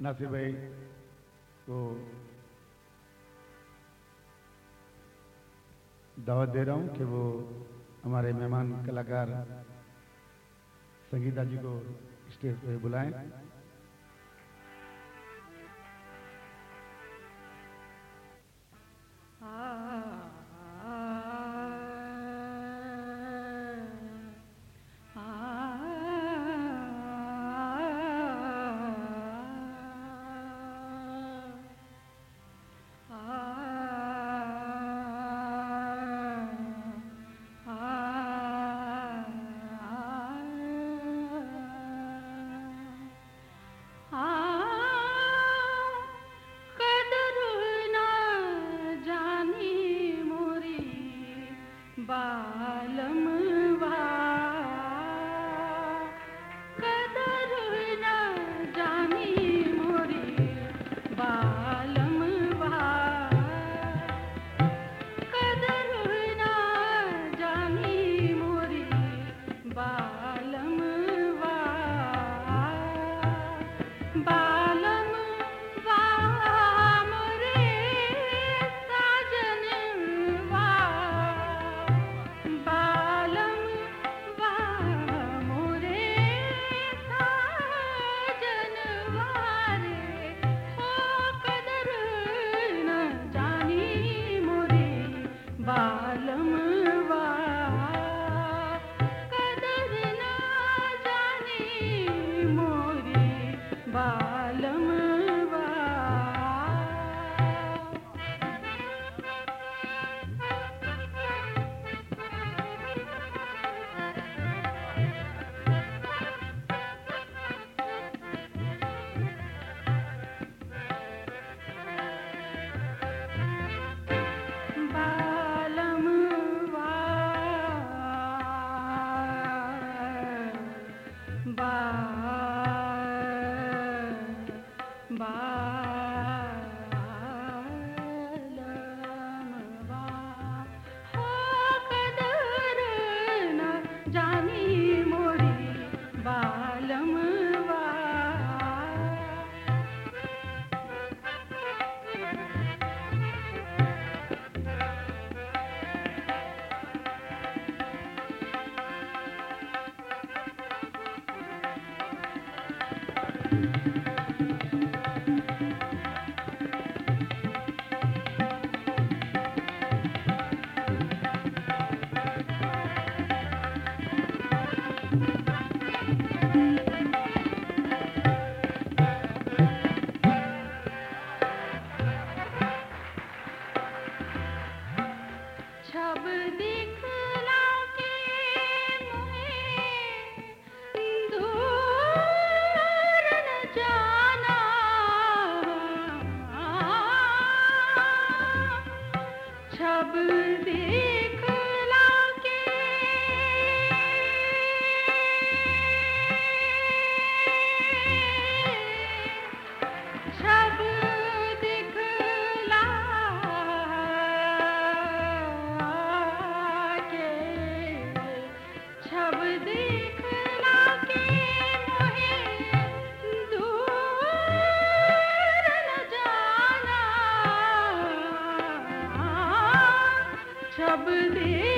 نافی بھائی کو دعوت دے رہا ہوں کہ وہ ہمارے مہمان کلاکار سنگیتا جی کو اسٹیج پہ بلائیں۔ دے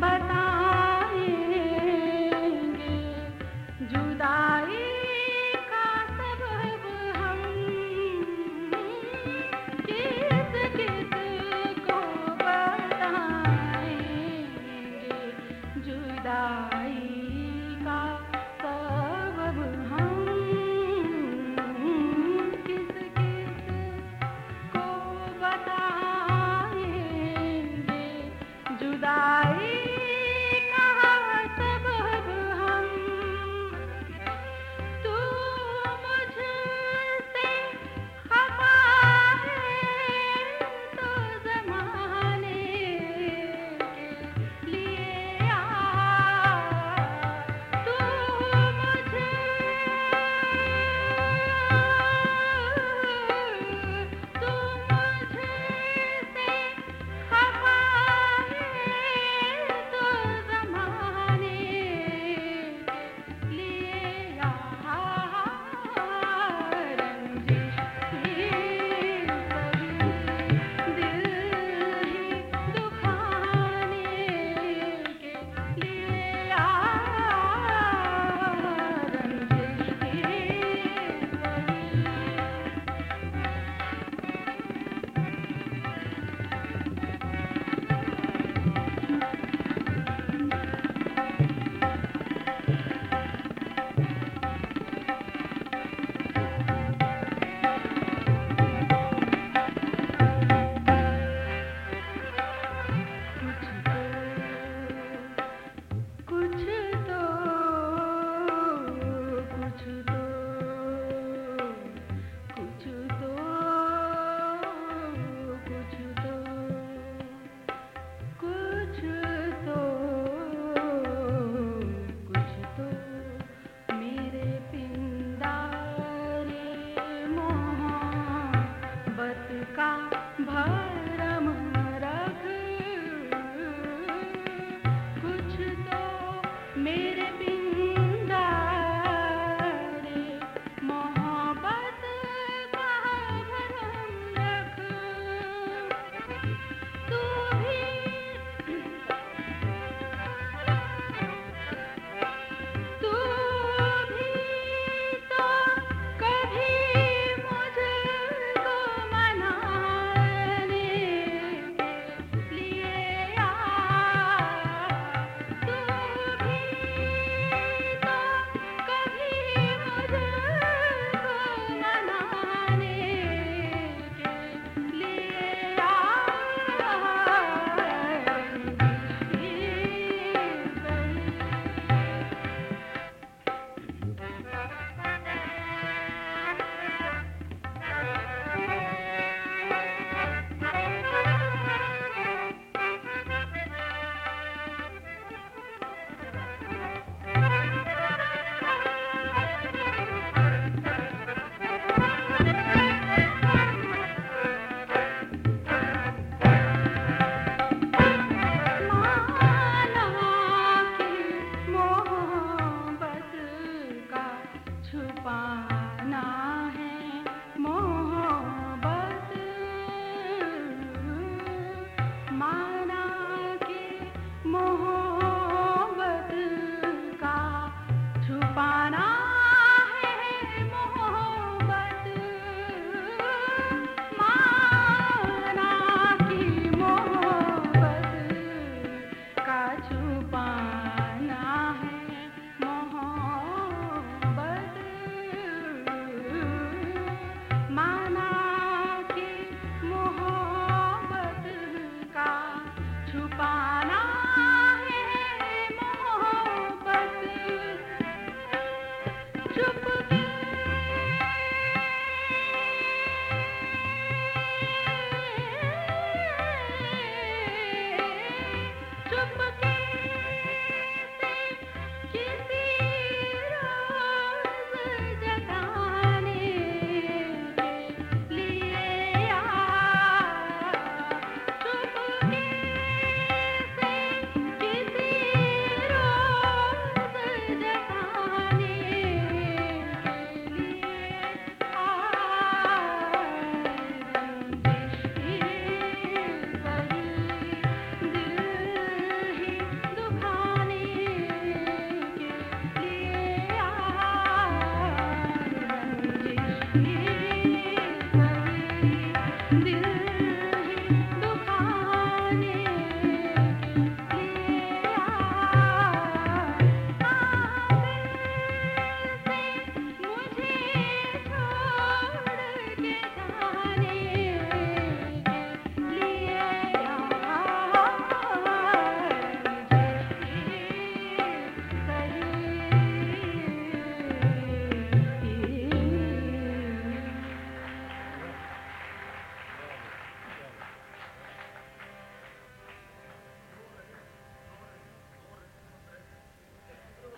بتا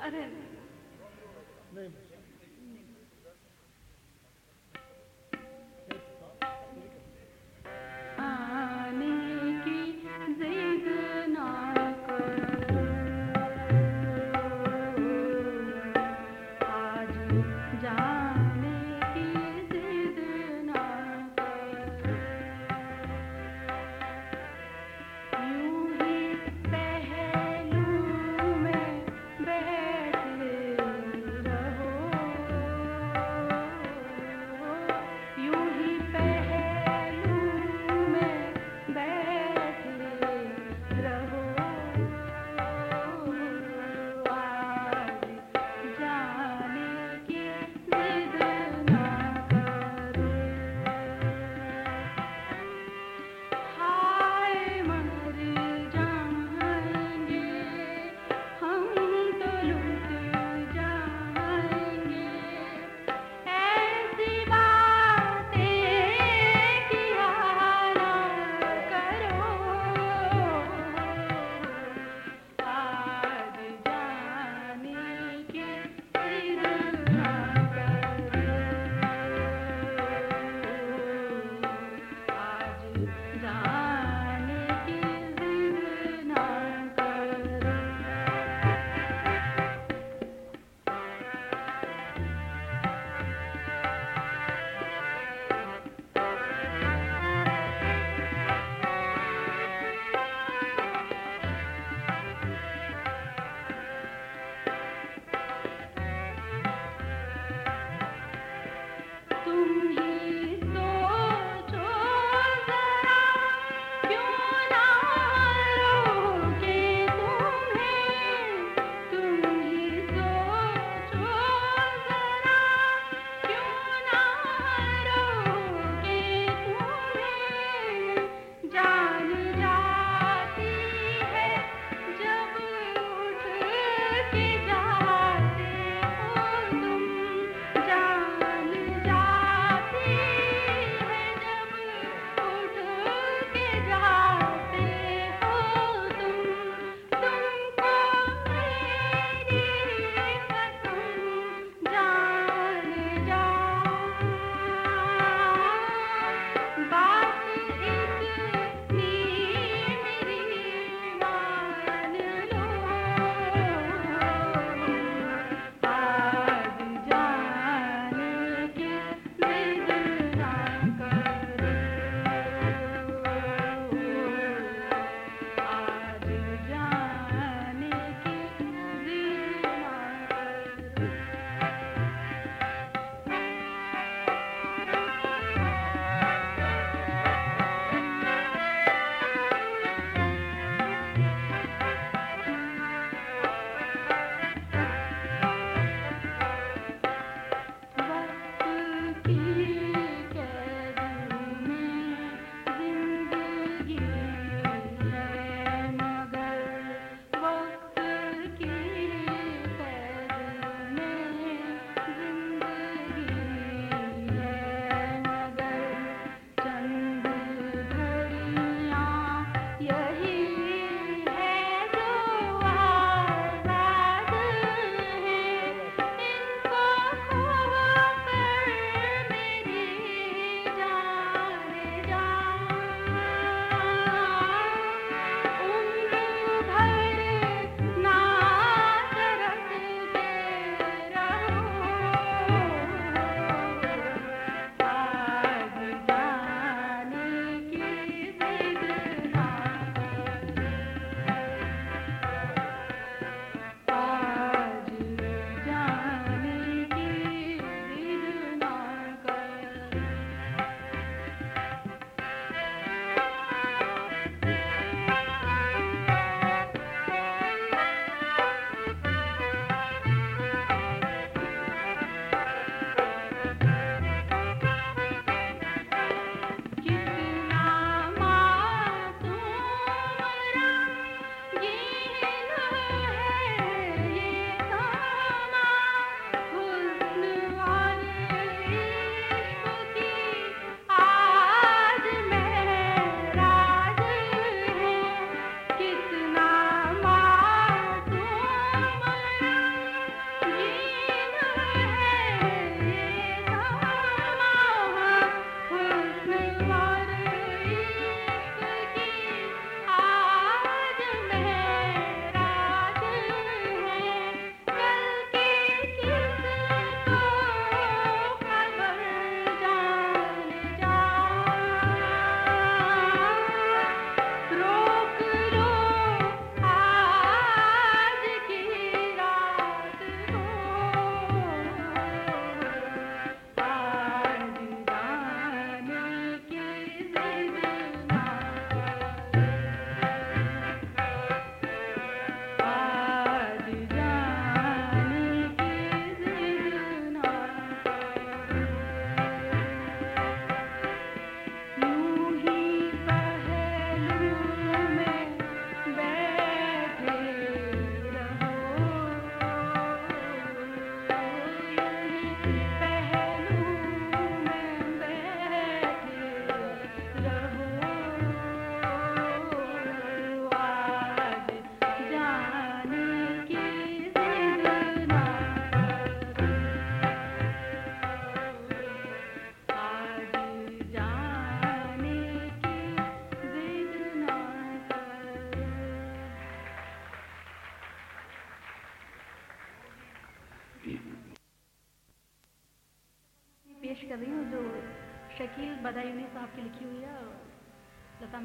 ارے! نہیں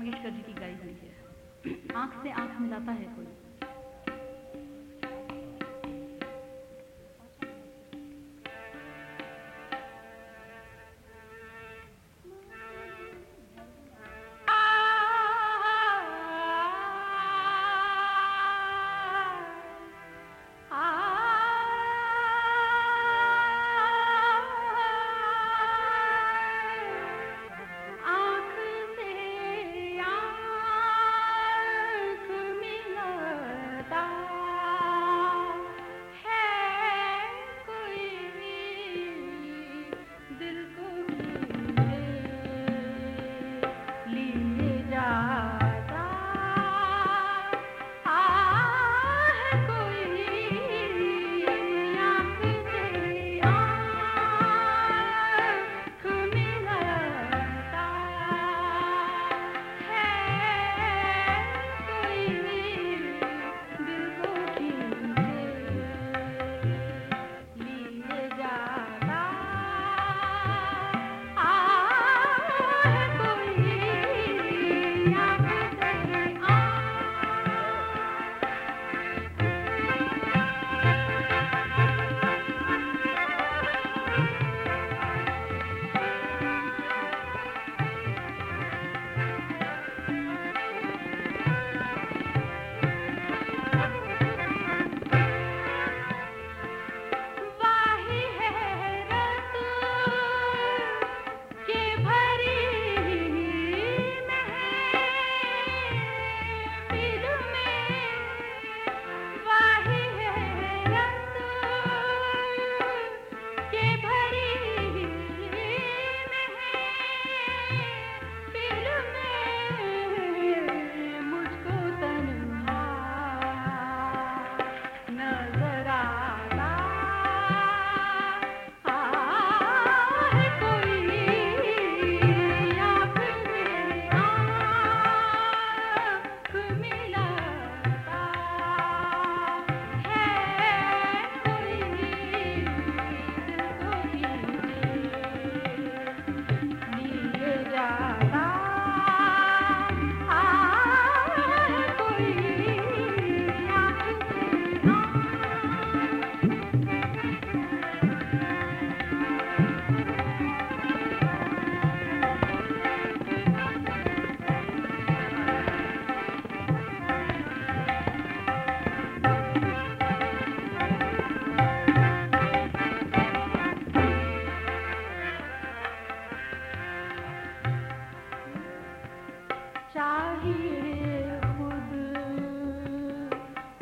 منگیشکر جی کی گائی ہوئی ہے۔ آنکھ سے آنکھ ملاتا ہے کوئی۔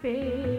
پہ